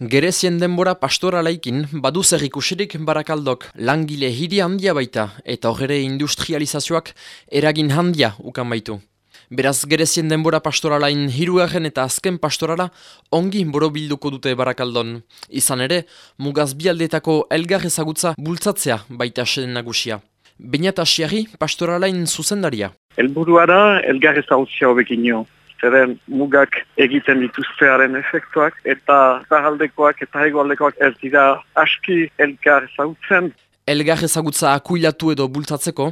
Gerezien denbora pastoralaikin badu zer ikusirik barakaldok langile hiri handia baita eta horre industrializazioak eragin handia ukan baitu. Beraz gerezien denbora pastoralain hiruaren eta azken pastorala ongi borobilduko dute barakaldon. Izan ere, mugaz bialdetako elgar ezagutza bultzatzea baita sen nagusia. Bainat asiari pastoralain zuzendaria. Elburua da elgar ezagutzia hobekin zeren mugak egiten dituztearen efektuak eta zahaldekoak eta hegoaldekoak ez dira aski elkar ezagutzen. Elgar ezagutza akuilatu edo bultatzeko,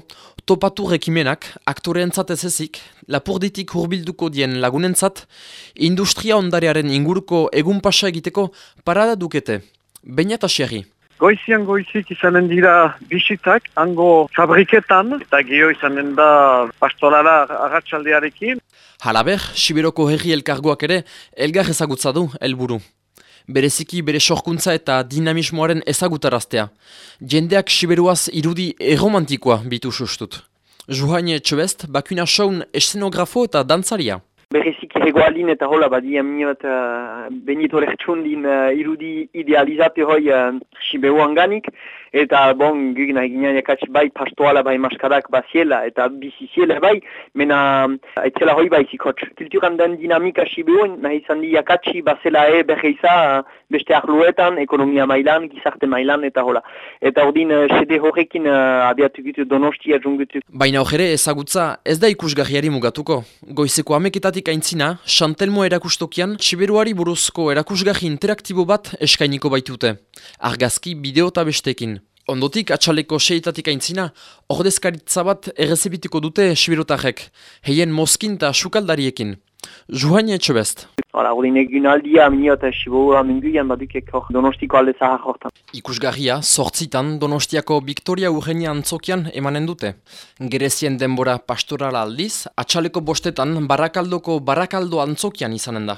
topatu rekimenak, aktoreentzat ez ezik, lapurditik hurbilduko dien lagunentzat, industria ondarearen inguruko egun pasa egiteko parada dukete. Baina asiari. Goizian goizik izanen dira bisitak, hango fabriketan, eta geho izanen da pastolara agatsaldearekin. Halaber, Sibiroko herri elkargoak ere, elgar ezagutza du, helburu. Bereziki bere sorkuntza eta dinamismoaren ezagutaraztea. Jendeak Siberuaz irudi erromantikoa bitu sustut. Juhaine Txobest, bakuna saun eszenografo eta dantzaria. Bereziki hegoalin eta hola badia miot uh, Benito Lertxundin uh, irudi idealizate hoi uh, Siberuan ganik eta bon gugina eginean jakatz bai pastoala bai maskadak baziela eta biziziela bai mena etzela hoi bai zikotx. Kulturan den dinamika Siberuan nahi zandi jakatzi bazela e berreiza beste ahluetan, ekonomia mailan, gizarte mailan eta hola. Eta ordin sede horrekin uh, abiatu gitu donostia jungutu. Baina hori ezagutza ez da ikusgarriari mugatuko. Goizeko ameketatik aintzina, Chantelmo erakustokian, Siberuari buruzko erakusgarri interaktibo bat eskainiko baitute. Argazki, bideo eta bestekin. Ondotik, atxaleko seitatik aintzina, ordezkaritza bat errezebitiko dute sibirotarek, heien moskin eta sukaldariekin. Juhain etxo best. Hala, hori negin aldia, minio eta siboa minguian badukek hor donostiko alde zahar hortan. Ikusgarria, sortzitan donostiako Victoria Eugenia antzokian emanen dute. Gerezien denbora pastorala aldiz, atxaleko bostetan barakaldoko barakaldo antzokian izanen da.